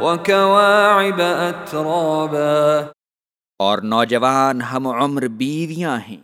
وكواعب أترابا اور نوجوان ہم عمر بیویاں ہیں۔